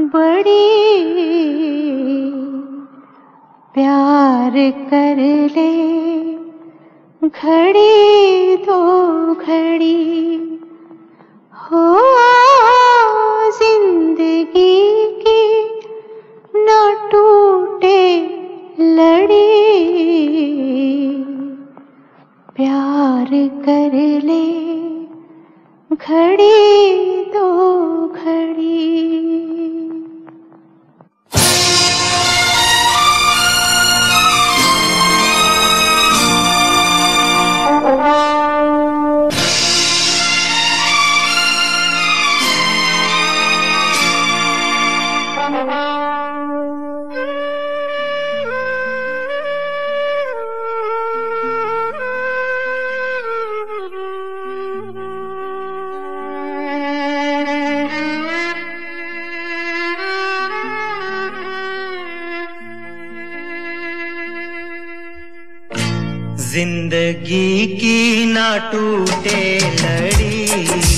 बड़ी प्यार कर ले। घड़ी दो घड़ी हो ज़िंदगी की न टूटे लड़ी। प्यार कर ले। घड़ी दो घड़ी ज़िंदगी की ना टूटे लड़ी।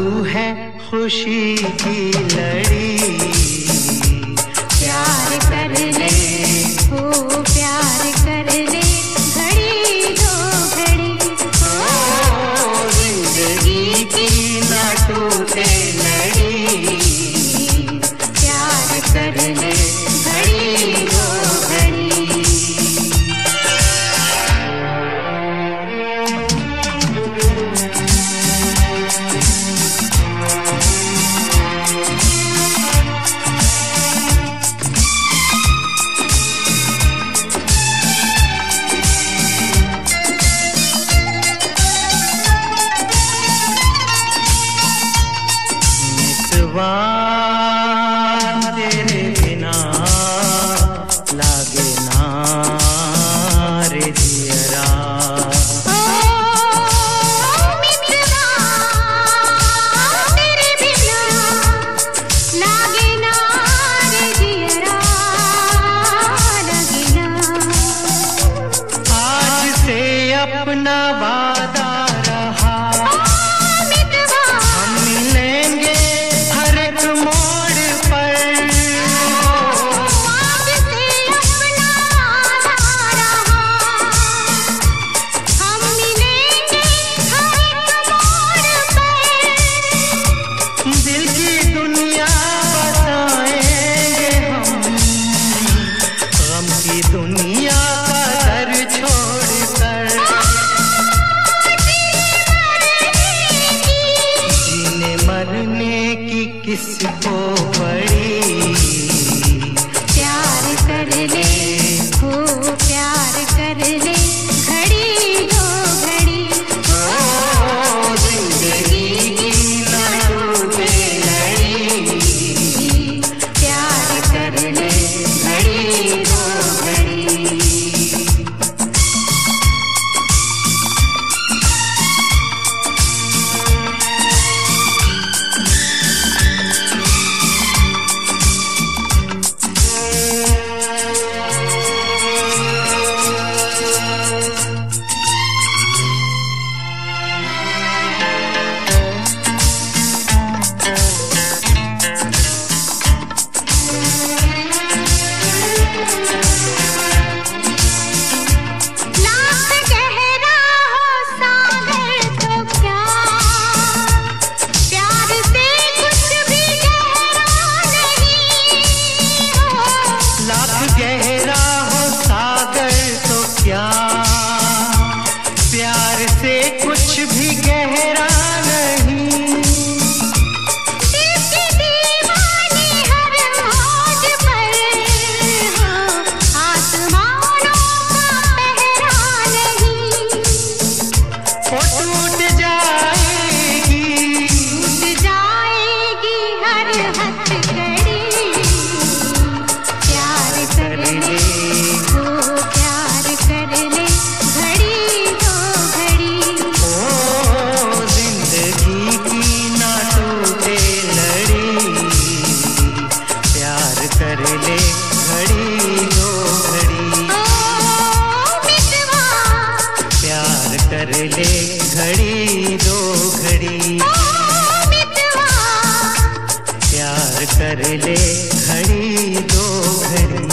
तू है खुशी की लड़ी। प्यार कर ले ओ प्यार कर ले घड़ी दो घड़ी। ओ ज़िंदगी की ना टूटे लड़ी। Bye. दुनिया कर की किसको बड़ी? प्यार कर ले। दो घड़ी। प्यार कर ले घड़ी दो घड़ी।